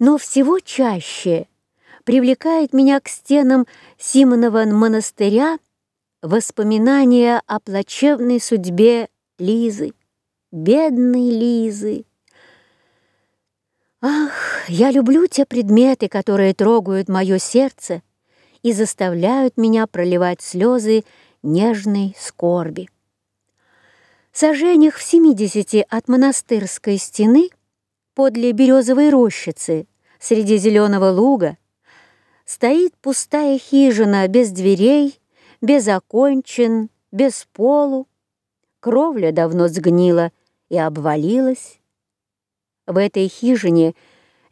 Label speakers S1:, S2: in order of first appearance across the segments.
S1: Но всего чаще привлекает меня к стенам Симонова монастыря воспоминания о плачевной судьбе Лизы, бедной Лизы. Ах, я люблю те предметы, которые трогают мое сердце и заставляют меня проливать слезы нежной скорби. Сожжениях в семидесяти от монастырской стены подле березовой рощицы среди зеленого луга стоит пустая хижина без дверей, без окончин, без полу. Кровля давно сгнила и обвалилась. В этой хижине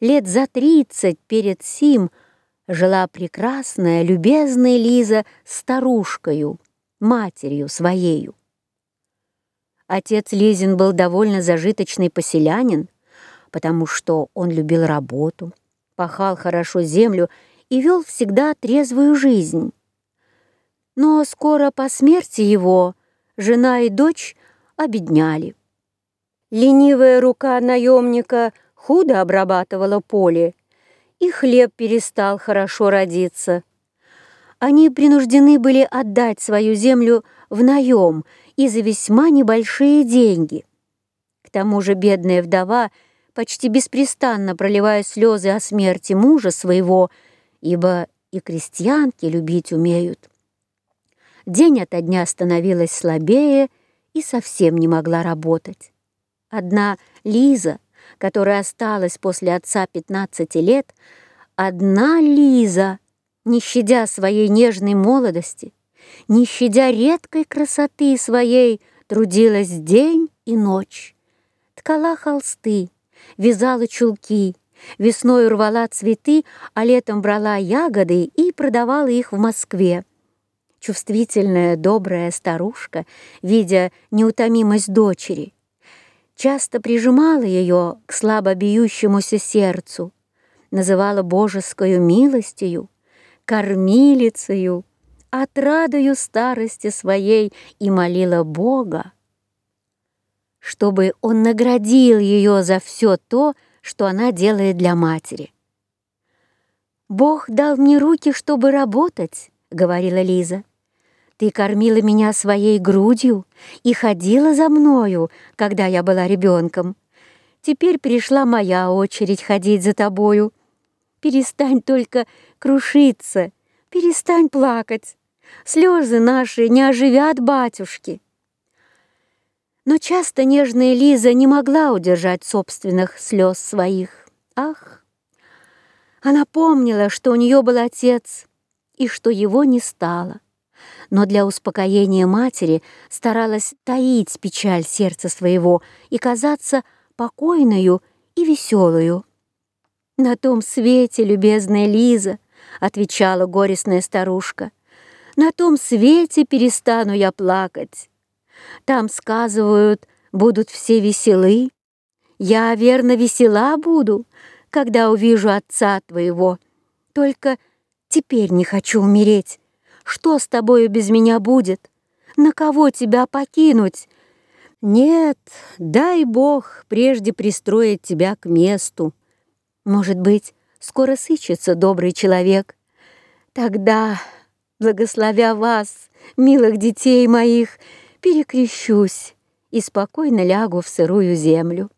S1: лет за тридцать перед сим жила прекрасная, любезная Лиза старушкою, матерью своею. Отец Лизин был довольно зажиточный поселянин, потому что он любил работу, пахал хорошо землю и вел всегда трезвую жизнь. Но скоро по смерти его жена и дочь обедняли. Ленивая рука наемника худо обрабатывала поле, и хлеб перестал хорошо родиться. Они принуждены были отдать свою землю в наем и за весьма небольшие деньги. К тому же бедная вдова, почти беспрестанно проливая слезы о смерти мужа своего, ибо и крестьянки любить умеют, день ото дня становилась слабее и совсем не могла работать. Одна Лиза, которая осталась после отца 15 лет, одна Лиза, не щадя своей нежной молодости, не щадя редкой красоты своей, трудилась день и ночь. Ткала холсты, вязала чулки, весной рвала цветы, а летом брала ягоды и продавала их в Москве. Чувствительная, добрая старушка, видя неутомимость дочери, часто прижимала ее к слабо бьющемуся сердцу, называла божескую милостью, кормилицею, отрадою старости своей и молила Бога, чтобы Он наградил ее за все то, что она делает для матери. «Бог дал мне руки, чтобы работать», — говорила Лиза. Ты кормила меня своей грудью и ходила за мною, когда я была ребенком. Теперь пришла моя очередь ходить за тобою. Перестань только крушиться, перестань плакать. Слезы наши не оживят батюшки. Но часто нежная Лиза не могла удержать собственных слез своих. Ах! Она помнила, что у нее был отец и что его не стало но для успокоения матери старалась таить печаль сердца своего и казаться покойную и веселую. «На том свете, любезная Лиза», — отвечала горестная старушка, «на том свете перестану я плакать. Там, сказывают, будут все веселы. Я, верно, весела буду, когда увижу отца твоего. Только теперь не хочу умереть, что с тобою без меня будет? На кого тебя покинуть? Нет, дай Бог прежде пристроить тебя к месту. Может быть, скоро сыщется добрый человек. Тогда, благословя вас, милых детей моих, перекрещусь и спокойно лягу в сырую землю.